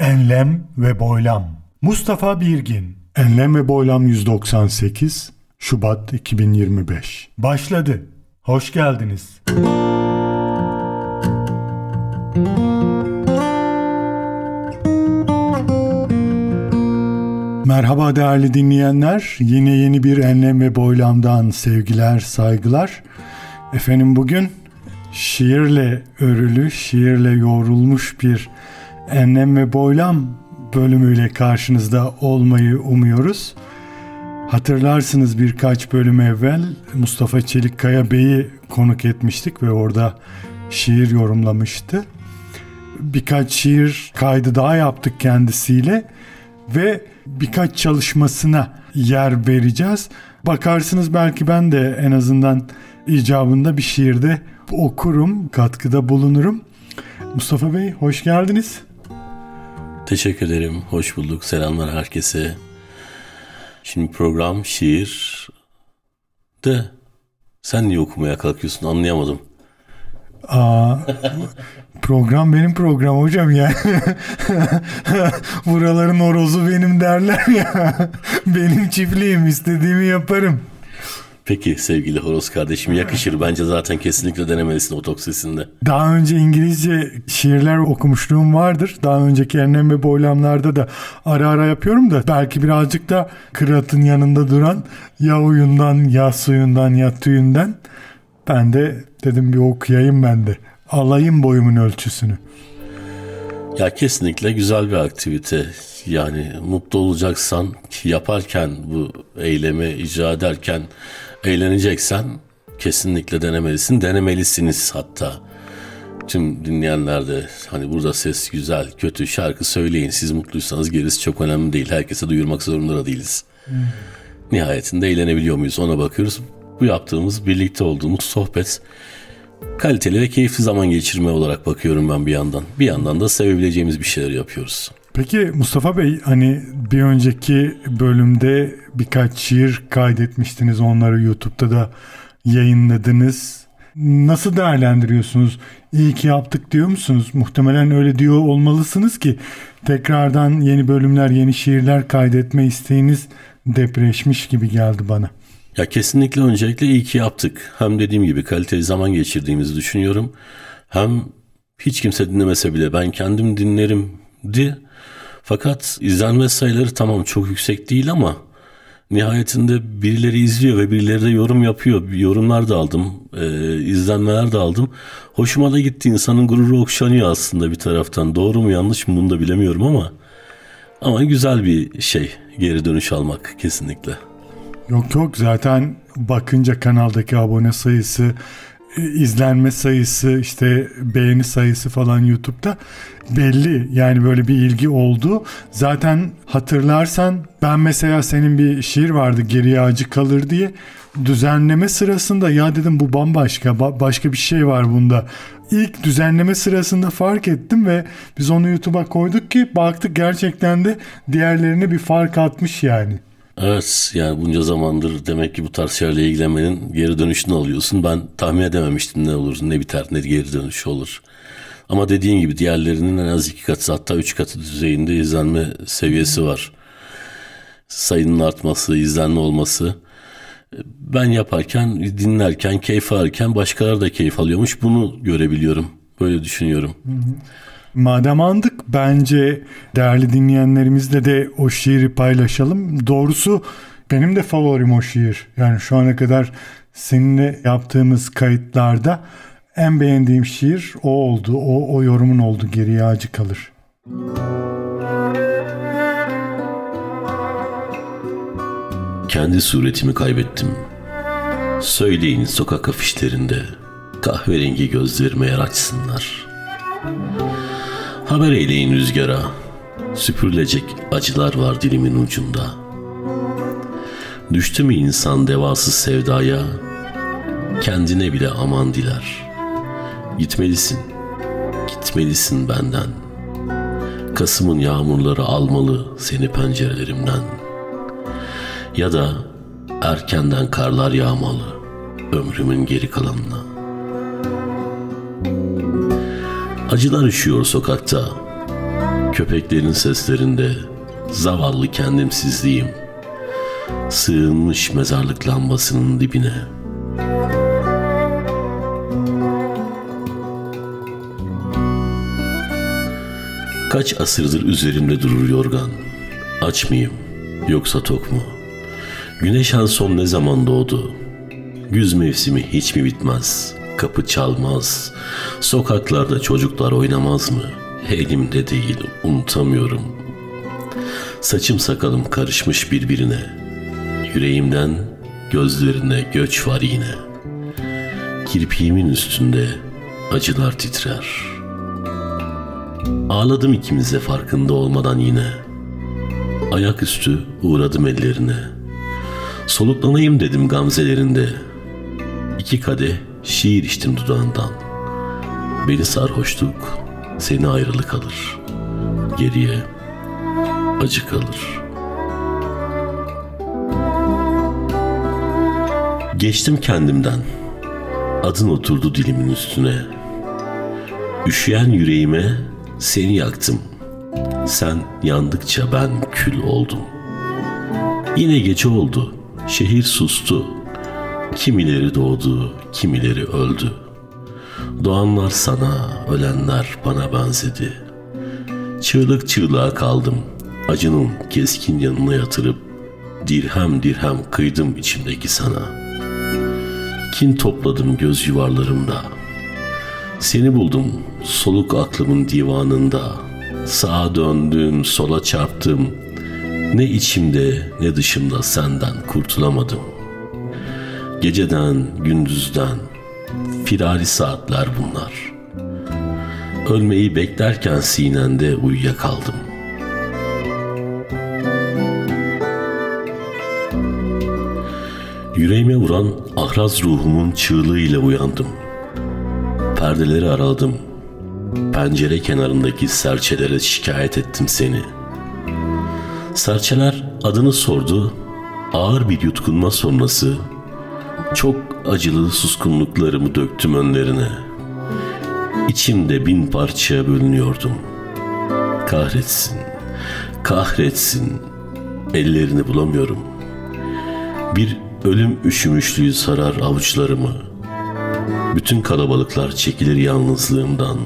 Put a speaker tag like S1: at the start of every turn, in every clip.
S1: Enlem ve Boylam Mustafa Birgin Enlem ve Boylam 198 Şubat 2025 Başladı. Hoş geldiniz. Merhaba değerli dinleyenler. Yine yeni bir Enlem ve Boylam'dan sevgiler, saygılar. Efendim bugün şiirle örülü, şiirle yoğrulmuş bir Enlem ve Boylam bölümüyle karşınızda olmayı umuyoruz. Hatırlarsınız birkaç bölüm evvel Mustafa Çelikkaya Bey'i konuk etmiştik ve orada şiir yorumlamıştı. Birkaç şiir kaydı daha yaptık kendisiyle ve birkaç çalışmasına yer vereceğiz. Bakarsınız belki ben de en azından icabında bir şiirde okurum, katkıda bulunurum. Mustafa Bey hoş geldiniz.
S2: Teşekkür ederim. Hoş bulduk. Selamlar herkese. Şimdi program şiir de sen niye okumaya kalkıyorsun anlayamadım.
S1: Aa, program benim program hocam ya. Buraların orozu benim derler ya. benim çiftliğim istediğimi yaparım.
S2: Peki sevgili Horoz kardeşim yakışır. Bence zaten kesinlikle denemelisin otoksisinde.
S1: Daha önce İngilizce şiirler okumuşluğum vardır. Daha önceki enlem ve boylamlarda da ara ara yapıyorum da belki birazcık da kıratın yanında duran ya oyundan ya suyundan ya tüyünden ben de dedim bir okuyayım ben de. Alayım boyumun ölçüsünü.
S2: Ya kesinlikle güzel bir aktivite. Yani mutlu olacaksan yaparken bu eylemi icra ederken eğleneceksen kesinlikle denemelisin. Denemelisiniz hatta. Tüm dinleyenler de hani burada ses güzel, kötü şarkı söyleyin. Siz mutluysanız gerisi çok önemli değil. Herkese duyurmak zorunda da değiliz. Hmm. Nihayetinde eğlenebiliyor muyuz ona bakıyoruz. Bu yaptığımız, birlikte olduğumuz sohbet kaliteli ve keyifli zaman geçirme olarak bakıyorum ben bir yandan. Bir yandan da sevebileceğimiz bir şeyler yapıyoruz.
S1: Peki Mustafa Bey hani bir önceki bölümde birkaç şiir kaydetmiştiniz onları YouTube'da da yayınladınız. Nasıl değerlendiriyorsunuz? İyi ki yaptık diyor musunuz? Muhtemelen öyle diyor olmalısınız ki tekrardan yeni bölümler, yeni şiirler kaydetme isteğiniz depreşmiş gibi geldi bana.
S2: Ya kesinlikle öncelikle iyi ki yaptık. Hem dediğim gibi kaliteli zaman geçirdiğimizi düşünüyorum. Hem hiç kimse dinlemese bile ben kendim dinlerim di. Fakat izlenme sayıları tamam çok yüksek değil ama nihayetinde birileri izliyor ve birileri de yorum yapıyor. Yorumlar da aldım, e, izlenmeler de aldım. Hoşuma da gitti. İnsanın gururu okşanıyor aslında bir taraftan. Doğru mu yanlış mı bunu da bilemiyorum ama ama güzel bir şey geri dönüş almak kesinlikle.
S1: Yok yok zaten bakınca kanaldaki abone sayısı izlenme sayısı işte beğeni sayısı falan YouTube'da belli yani böyle bir ilgi oldu. Zaten hatırlarsan ben mesela senin bir şiir vardı geriye acı kalır diye düzenleme sırasında ya dedim bu bambaşka başka bir şey var bunda. İlk düzenleme sırasında fark ettim ve biz onu YouTube'a koyduk ki baktık gerçekten de diğerlerine bir fark atmış yani.
S2: Evet yani bunca zamandır demek ki bu tarz şeylerle ilgilenmenin geri dönüşünü alıyorsun. Ben tahmin edememiştim ne olur ne biter ne geri dönüş olur. Ama dediğin gibi diğerlerinin en az iki katı hatta üç katı düzeyinde izlenme seviyesi var. Sayının artması, izlenme olması. Ben yaparken, dinlerken, keyif alırken başkaları da keyif alıyormuş. Bunu görebiliyorum. Böyle düşünüyorum. Hı hı.
S1: Madem andık bence değerli dinleyenlerimizle de o şiiri paylaşalım. Doğrusu benim de favorim o şiir. Yani şu ana kadar seninle yaptığımız kayıtlarda en beğendiğim şiir o oldu. O, o yorumun oldu geriye acı kalır.
S2: Kendi suretimi kaybettim. Söyleyin sokak afişlerinde kahverengi gözlerime yer açsınlar. Haber eyleyin rüzgara, süpürülecek acılar var dilimin ucunda. Düştü mü insan devasız sevdaya, kendine bile aman diler. Gitmelisin, gitmelisin benden. Kasım'ın yağmurları almalı seni pencerelerimden. Ya da erkenden karlar yağmalı ömrümün geri kalanına. Acılar üşüyor sokakta. Köpeklerin seslerinde zavallı kendimsizliğim sığınmış mezarlık lambasının dibine. Kaç asırdır üzerimde durur yorgan. Aç mıyım yoksa tok mu? Güneş en son ne zaman doğdu? Güz mevsimi hiç mi bitmez? Kapı çalmaz. Sokaklarda çocuklar oynamaz mı? Elimde değil, unutamıyorum. Saçım sakalım karışmış birbirine. Yüreğimden gözlerine göç var yine. Kirpiğimin üstünde acılar titrer. Ağladım ikimize farkında olmadan yine. Ayaküstü uğradım ellerine. Soluklanayım dedim gamzelerinde. İki kadeh şiir içtim dudağından. Beni sarhoşluk, seni ayrılık alır. Geriye acı kalır. Geçtim kendimden. Adın oturdu dilimin üstüne. Üşüyen yüreğime seni yaktım. Sen yandıkça ben kül oldum. Yine gece oldu. Şehir sustu. Kimileri doğdu, kimileri öldü. Doğanlar sana, ölenler bana benzedi. Çığlık çığlığa kaldım. Acının keskin yanına yatırıp dirhem dirhem kıydım içimdeki sana. Kin topladım göz yuvarlarımda. Seni buldum soluk aklımın divanında. Sağa döndüm, sola çarptım. Ne içimde ne dışımda senden kurtulamadım. Geceden, gündüzden, firari saatler bunlar. Ölmeyi beklerken sinende uyuyakaldım. Yüreğime vuran ahraz ruhumun çığlığıyla uyandım. Perdeleri araladım. Pencere kenarındaki serçelere şikayet ettim seni. Serçeler adını sordu. Ağır bir yutkunma sonrası çok acılı suskunluklarımı döktüm önlerine. İçimde bin parçaya bölünüyordum. Kahretsin, kahretsin. Ellerini bulamıyorum. Bir ölüm üşümüşlüğü sarar avuçlarımı. Bütün kalabalıklar çekilir yalnızlığımdan.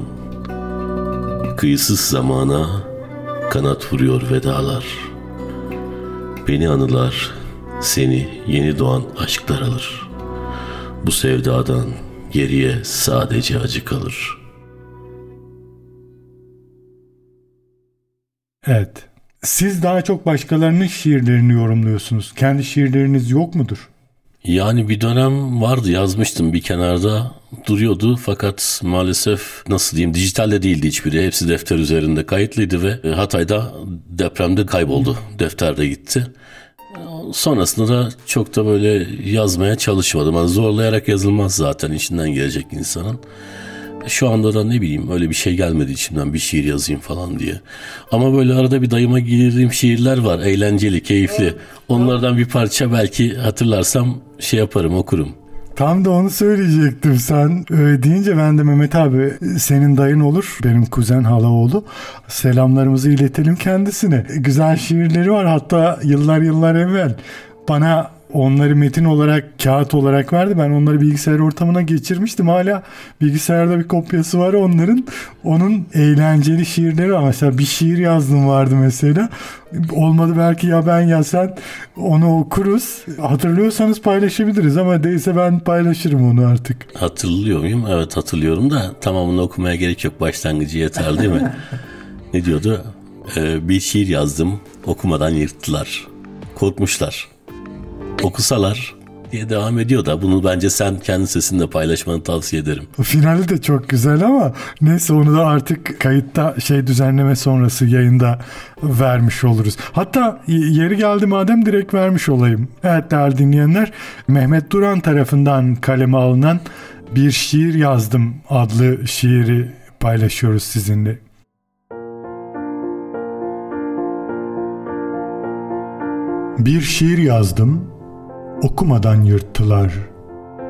S2: Kıyısız zamana kanat vuruyor vedalar. Beni anılar, seni yeni doğan aşklar alır. Bu sevdadan geriye sadece acı kalır.
S1: Evet. Siz daha çok başkalarının şiirlerini yorumluyorsunuz. Kendi şiirleriniz yok mudur?
S2: Yani bir dönem vardı yazmıştım bir kenarda duruyordu fakat maalesef nasıl diyeyim dijitalde değildi hiçbiri. Hepsi defter üzerinde kayıtlıydı ve Hatay'da depremde kayboldu. Defter de gitti. Sonrasında da çok da böyle yazmaya çalışmadım. Yani zorlayarak yazılmaz zaten içinden gelecek insanın. Şu anda da ne bileyim öyle bir şey gelmedi içimden bir şiir yazayım falan diye. Ama böyle arada bir dayıma girdiğim şiirler var. Eğlenceli, keyifli. Onlardan bir parça belki hatırlarsam şey yaparım okurum.
S1: Tam da onu söyleyecektim. Sen öyle deyince ben de Mehmet abi senin dayın olur benim kuzen halaoğlu selamlarımızı iletelim kendisine. Güzel şiirleri var hatta yıllar yıllar evvel. Bana onları metin olarak kağıt olarak verdi ben onları bilgisayar ortamına geçirmiştim hala bilgisayarda bir kopyası var onların onun eğlenceli şiirleri var mesela bir şiir yazdım vardı mesela olmadı belki ya ben ya sen onu okuruz. Hatırlıyorsanız paylaşabiliriz ama değilse ben paylaşırım onu artık.
S2: Hatırlıyor muyum? Evet hatırlıyorum da tamamını okumaya gerek yok. Başlangıcı yeter değil mi? ne diyordu? Ee, bir şiir yazdım. Okumadan yırttılar. Korkmuşlar. Okusalar diye devam ediyor da bunu bence sen kendi sesinde paylaşmanı tavsiye ederim.
S1: Finali de çok güzel ama neyse onu da artık kayıtta şey düzenleme sonrası yayında vermiş oluruz. Hatta yeri geldi madem direkt vermiş olayım. Evet değerli dinleyenler Mehmet Duran tarafından kaleme alınan Bir Şiir Yazdım adlı şiiri paylaşıyoruz sizinle. Bir şiir yazdım, okumadan yırttılar.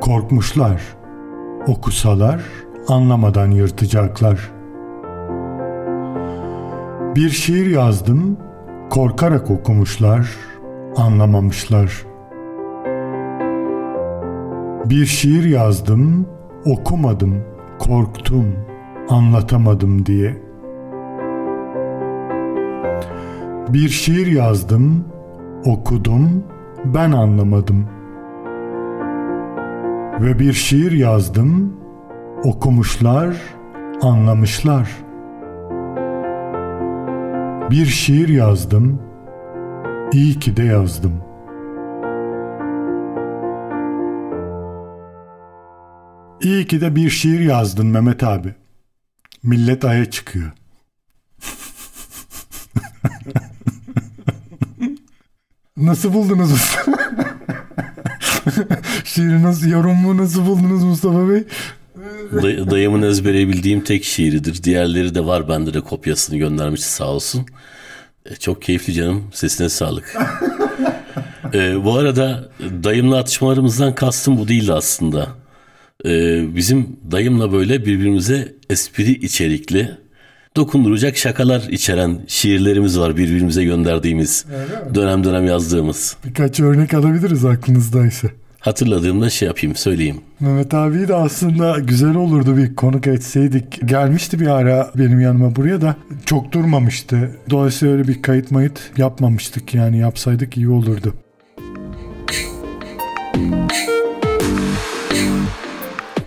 S1: Korkmuşlar. Okusalar anlamadan yırtacaklar. Bir şiir yazdım, korkarak okumuşlar, anlamamışlar. Bir şiir yazdım, okumadım, korktum, anlatamadım diye. Bir şiir yazdım, okudum, ben anlamadım. Ve bir şiir yazdım, okumuşlar, anlamışlar. Bir şiir yazdım, iyi ki de yazdım. İyi ki de bir şiir yazdın Mehmet abi. Millet aya çıkıyor. Nasıl buldunuz usta? Şiiri nasıl, yorumu nasıl buldunuz Mustafa Bey?
S2: Day- dayımın ezbere bildiğim tek şiiridir. Diğerleri de var. Bende de kopyasını göndermişti sağ olsun. E, çok keyifli canım. Sesine sağlık. E, bu arada dayımla atışmalarımızdan kastım bu değildi aslında. E, bizim dayımla böyle birbirimize espri içerikli, dokunduracak şakalar içeren şiirlerimiz var birbirimize gönderdiğimiz, dönem dönem yazdığımız.
S1: Birkaç örnek alabiliriz aklınızdaysa.
S2: Hatırladığımda şey yapayım, söyleyeyim.
S1: Mehmet abi de aslında güzel olurdu bir konuk etseydik. Gelmişti bir ara benim yanıma buraya da çok durmamıştı. Dolayısıyla öyle bir kayıt mayıt yapmamıştık yani yapsaydık iyi olurdu.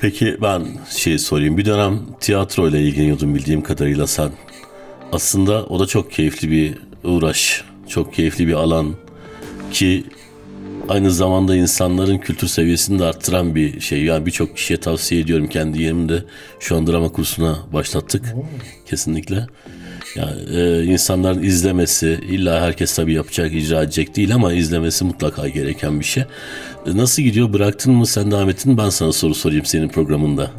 S2: Peki ben şey sorayım. Bir dönem tiyatro ile ilgileniyordun bildiğim kadarıyla sen. Aslında o da çok keyifli bir uğraş. Çok keyifli bir alan ki aynı zamanda insanların kültür seviyesini de arttıran bir şey. Yani birçok kişiye tavsiye ediyorum. Kendi yerimde şu an drama kursuna başlattık. Kesinlikle. Yani e, insanların izlemesi illa herkes tabii yapacak, icra edecek değil ama izlemesi mutlaka gereken bir şey. E, nasıl gidiyor? Bıraktın mı? Sen devam ettin mi? Ben sana soru sorayım senin programında.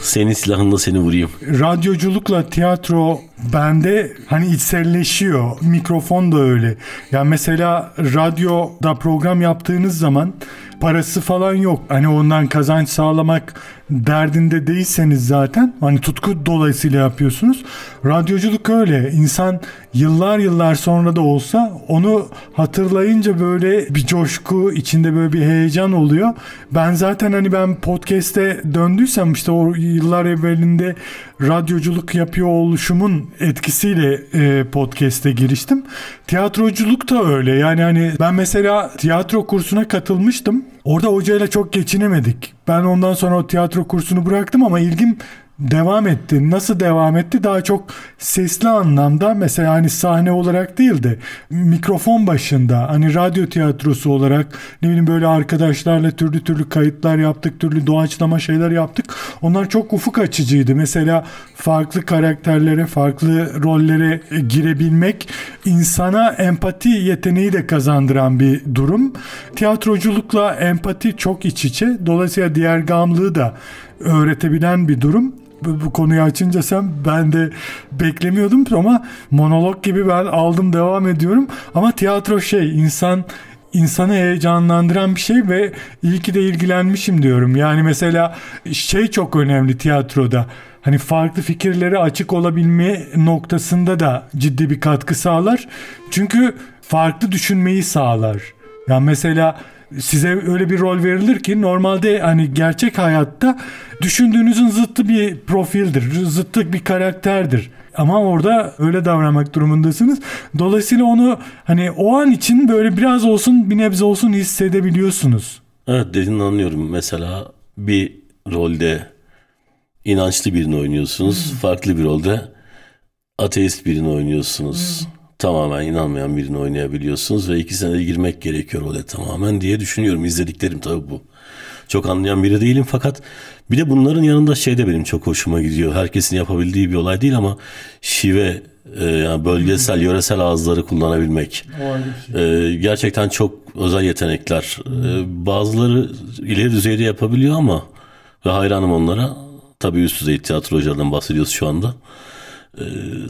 S2: Senin silahınla seni vurayım.
S1: Radyoculukla tiyatro bende hani içselleşiyor. Mikrofon da öyle. Ya mesela radyoda program yaptığınız zaman parası falan yok. Hani ondan kazanç sağlamak derdinde değilseniz zaten hani tutku dolayısıyla yapıyorsunuz. Radyoculuk öyle. İnsan yıllar yıllar sonra da olsa onu hatırlayınca böyle bir coşku içinde böyle bir heyecan oluyor. Ben zaten hani ben podcast'e döndüysem işte o yıllar evvelinde radyoculuk yapıyor oluşumun etkisiyle e, podcast'e giriştim. Tiyatroculuk da öyle. Yani hani ben mesela tiyatro kursuna katılmıştım. Orada hocayla çok geçinemedik. Ben ondan sonra o tiyatro kursunu bıraktım ama ilgim devam etti. Nasıl devam etti? Daha çok sesli anlamda mesela hani sahne olarak değil de mikrofon başında hani radyo tiyatrosu olarak ne bileyim böyle arkadaşlarla türlü türlü kayıtlar yaptık, türlü doğaçlama şeyler yaptık. Onlar çok ufuk açıcıydı. Mesela farklı karakterlere, farklı rollere girebilmek insana empati yeteneği de kazandıran bir durum. Tiyatroculukla empati çok iç içe. Dolayısıyla diğer gamlığı da öğretebilen bir durum bu, bu konuyu açınca sen ben de beklemiyordum ama monolog gibi ben aldım devam ediyorum ama tiyatro şey insan insanı heyecanlandıran bir şey ve iyi ki de ilgilenmişim diyorum. Yani mesela şey çok önemli tiyatroda. Hani farklı fikirlere açık olabilme noktasında da ciddi bir katkı sağlar. Çünkü farklı düşünmeyi sağlar. Yani mesela size öyle bir rol verilir ki normalde hani gerçek hayatta düşündüğünüzün zıttı bir profildir, zıttı bir karakterdir. Ama orada öyle davranmak durumundasınız. Dolayısıyla onu hani o an için böyle biraz olsun bir nebze olsun hissedebiliyorsunuz.
S2: Evet dediğini anlıyorum. Mesela bir rolde inançlı birini oynuyorsunuz. Farklı bir rolde ateist birini oynuyorsunuz. Tamamen inanmayan birini oynayabiliyorsunuz ve iki sene girmek gerekiyor role tamamen diye düşünüyorum. İzlediklerim tabii bu. Çok anlayan biri değilim fakat bir de bunların yanında şey de benim çok hoşuma gidiyor. Herkesin yapabildiği bir olay değil ama şive e, yani bölgesel, yöresel ağızları kullanabilmek. E, gerçekten çok özel yetenekler. E, bazıları ileri düzeyde yapabiliyor ama ve hayranım onlara. Tabii üst düzey tiyatroculardan bahsediyoruz şu anda. E,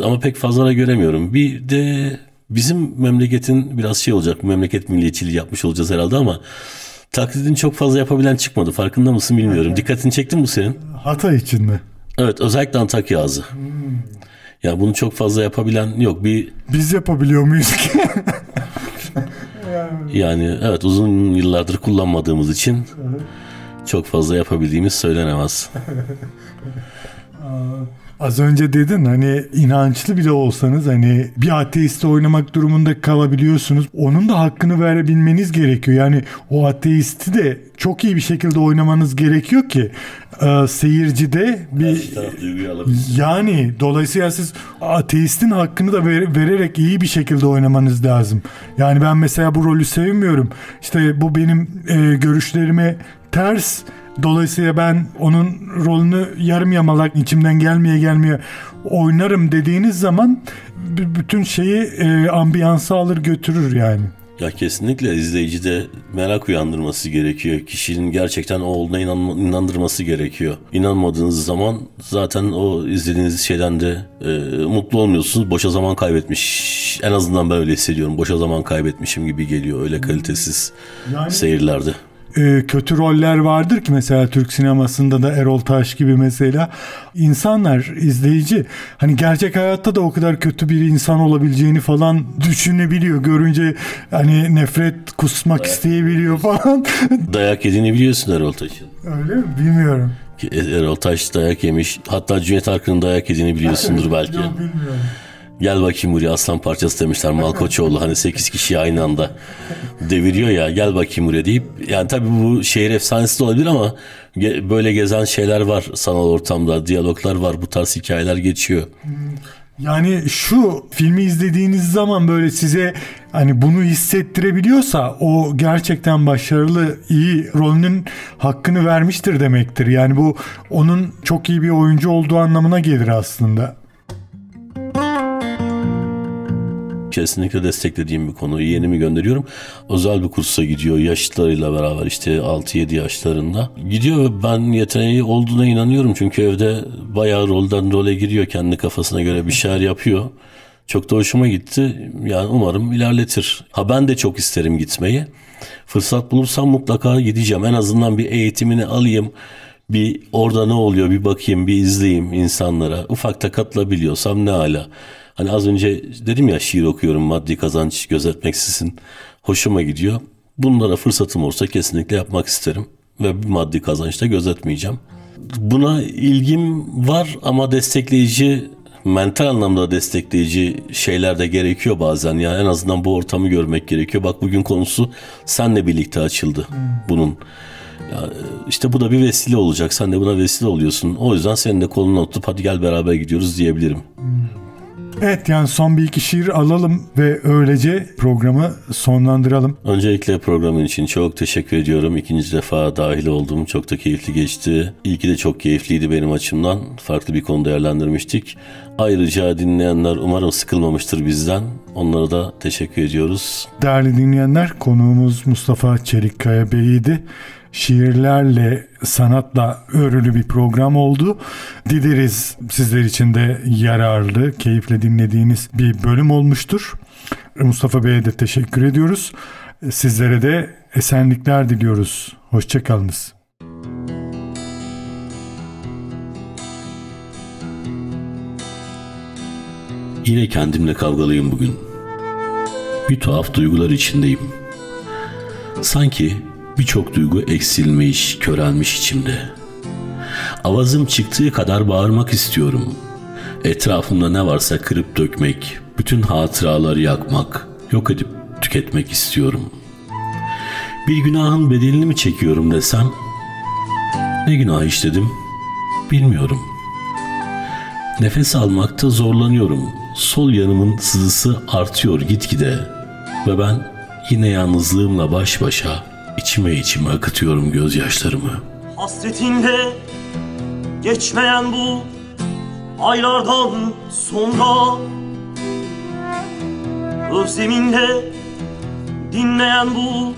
S2: ama pek fazla da göremiyorum. Bir de bizim memleketin biraz şey olacak. Memleket milliyetçiliği yapmış olacağız herhalde ama taklidini çok fazla yapabilen çıkmadı. Farkında mısın bilmiyorum. Dikkatini çekti mi senin?
S1: Hatay için mi?
S2: Evet özellikle Antakya ağzı. Ya bunu çok fazla yapabilen yok. Bir
S1: Biz yapabiliyor muyuz ki?
S2: yani evet uzun yıllardır kullanmadığımız için çok fazla yapabildiğimiz söylenemez.
S1: Az önce dedin hani inançlı bile olsanız hani bir ateiste oynamak durumunda kalabiliyorsunuz. Onun da hakkını verebilmeniz gerekiyor. Yani o ateisti de çok iyi bir şekilde oynamanız gerekiyor ki e, seyirci de bir yani dolayısıyla siz ateistin hakkını da ver- vererek iyi bir şekilde oynamanız lazım. Yani ben mesela bu rolü sevmiyorum. İşte bu benim e, görüşlerime ters. Dolayısıyla ben onun rolünü yarım yamalak içimden gelmeye gelmeye oynarım dediğiniz zaman bütün şeyi e, ambiyansı alır götürür yani.
S2: Ya kesinlikle izleyicide merak uyandırması gerekiyor. Kişinin gerçekten o olduğuna inanma- inandırması gerekiyor. İnanmadığınız zaman zaten o izlediğiniz şeyden de e, mutlu olmuyorsunuz. Boşa zaman kaybetmiş. En azından ben öyle hissediyorum. Boşa zaman kaybetmişim gibi geliyor öyle kalitesiz
S1: Yani
S2: seyirlerde.
S1: E, kötü roller vardır ki mesela Türk sinemasında da Erol Taş gibi mesela. İnsanlar izleyici hani gerçek hayatta da o kadar kötü bir insan olabileceğini falan düşünebiliyor. Görünce hani nefret kusmak isteyebiliyor falan.
S2: Dayak yediğini biliyorsun Erol Taş'ın.
S1: öyle mi? Bilmiyorum.
S2: Erol Taş dayak yemiş. Hatta Cüneyt Arkın'ın dayak yediğini biliyorsundur belki.
S1: Yok, bilmiyorum
S2: Gel bakayım buraya aslan parçası demişler Malkoçoğlu hani 8 kişiyi aynı anda deviriyor ya gel bakayım buraya deyip yani tabii bu şehir efsanesi de olabilir ama ge- böyle gezen şeyler var sanal ortamda diyaloglar var bu tarz hikayeler geçiyor.
S1: Yani şu filmi izlediğiniz zaman böyle size hani bunu hissettirebiliyorsa o gerçekten başarılı, iyi rolünün hakkını vermiştir demektir. Yani bu onun çok iyi bir oyuncu olduğu anlamına gelir aslında.
S2: Kesinlikle desteklediğim bir konu. Yeğenimi gönderiyorum. Özel bir kursa gidiyor yaşlarıyla beraber işte 6-7 yaşlarında. Gidiyor ve ben yeteneği olduğuna inanıyorum. Çünkü evde bayağı rolden role giriyor. Kendi kafasına göre bir şeyler yapıyor. Çok da hoşuma gitti. Yani umarım ilerletir. Ha ben de çok isterim gitmeyi. Fırsat bulursam mutlaka gideceğim. En azından bir eğitimini alayım. Bir orada ne oluyor bir bakayım bir izleyeyim insanlara. Ufakta katılabiliyorsam ne hala. Hani az önce dedim ya şiir okuyorum maddi kazanç gözetmeksizin. Hoşuma gidiyor. Bunlara fırsatım olursa kesinlikle yapmak isterim. Ve bir maddi kazanç da gözetmeyeceğim. Buna ilgim var ama destekleyici, mental anlamda destekleyici şeyler de gerekiyor bazen. Yani en azından bu ortamı görmek gerekiyor. Bak bugün konusu senle birlikte açıldı bunun. Ya, işte bu da bir vesile olacak. Sen de buna vesile oluyorsun. O yüzden senin de kolunu tutup hadi gel beraber gidiyoruz diyebilirim.
S1: Evet yani son bir iki şiir alalım ve öylece programı sonlandıralım.
S2: Öncelikle programın için çok teşekkür ediyorum. İkinci defa dahil oldum. Çok da keyifli geçti. İlki de çok keyifliydi benim açımdan. Farklı bir konu değerlendirmiştik. Ayrıca dinleyenler umarım sıkılmamıştır bizden. Onlara da teşekkür ediyoruz.
S1: Değerli dinleyenler konuğumuz Mustafa Çelikkaya Bey'iydi. Şiirlerle, sanatla örülü bir program oldu. Dileriz sizler için de yararlı, keyifle dinlediğiniz bir bölüm olmuştur. Mustafa Bey'e de teşekkür ediyoruz. Sizlere de esenlikler diliyoruz. Hoşçakalınız.
S2: Yine kendimle kavgalıyım bugün. Bir tuhaf duygular içindeyim. Sanki birçok duygu eksilmiş, körelmiş içimde. Avazım çıktığı kadar bağırmak istiyorum. Etrafımda ne varsa kırıp dökmek, bütün hatıraları yakmak, yok edip tüketmek istiyorum. Bir günahın bedelini mi çekiyorum desem? Ne günah işledim? Bilmiyorum. Nefes almakta zorlanıyorum. Sol yanımın sızısı artıyor gitgide. Ve ben yine yalnızlığımla baş başa içime içime akıtıyorum gözyaşlarımı.
S3: Hasretinle geçmeyen bu aylardan sonra Özleminle dinmeyen bu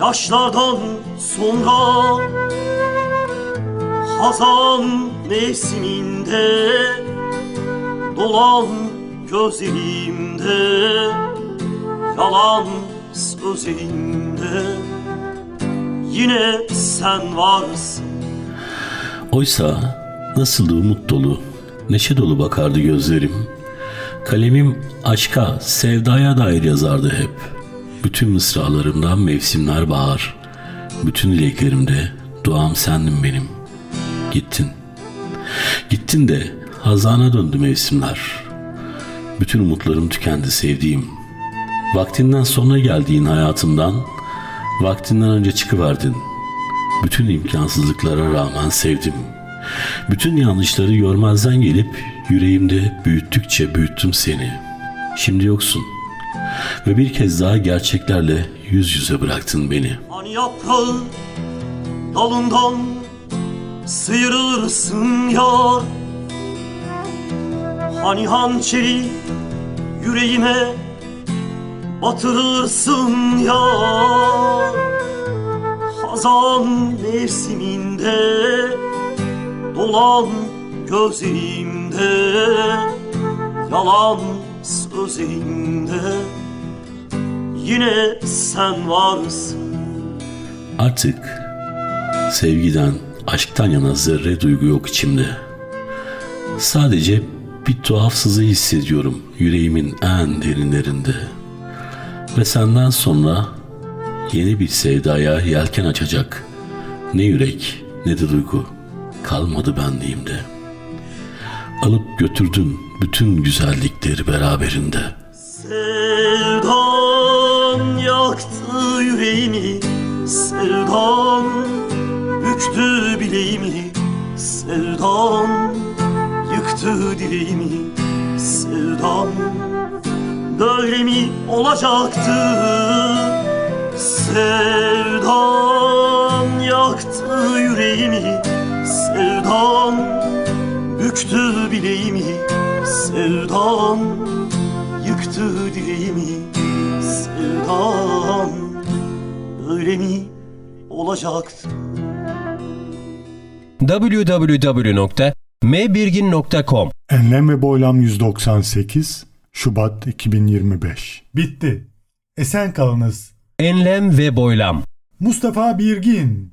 S3: yaşlardan sonra Hazan mevsiminde dolan gözlerimde Yalan sözlerimde Yine sen varsın
S2: Oysa nasıldı umut dolu, Neşe dolu bakardı gözlerim. Kalemim aşka, sevdaya dair yazardı hep. Bütün mısralarımdan mevsimler bahar. Bütün dileklerimde duam sendin benim. Gittin. Gittin de hazana döndü mevsimler. Bütün umutlarım tükendi sevdiğim. Vaktinden sonra geldiğin hayatımdan, vaktinden önce çıkıverdin. Bütün imkansızlıklara rağmen sevdim. Bütün yanlışları görmezden gelip yüreğimde büyüttükçe büyüttüm seni. Şimdi yoksun. Ve bir kez daha gerçeklerle yüz yüze bıraktın beni.
S3: Hani yaprağı dalından sıyırırsın ya Hani hançeri yüreğime batırırsın ya. Hazan mevsiminde dolan gözlerimde Yalan sözlerinde yine sen varsın.
S2: Artık sevgiden, aşktan yana zerre duygu yok içimde. Sadece bir tuhaf sızı hissediyorum yüreğimin en derinlerinde. Ve senden sonra yeni bir sevdaya yelken açacak ne yürek ne de duygu kalmadı benliğimde. Alıp götürdün bütün güzellikleri beraberinde.
S3: Sevdan yaktı yüreğimi Sevdan büktü bileğimi Sevdan yıktı dileğimi Sevdan böyle olacaktı. Sevdan yaktı yüreğimi Sevdan büktü bileğimi. Sevdan yıktı dileğimi Sevdan öyle mi olacaktı
S4: www.mbirgin.com
S1: Enlem ve Boylam 198 Şubat 2025
S5: Bitti. Esen kalınız.
S4: Enlem ve Boylam
S5: Mustafa Birgin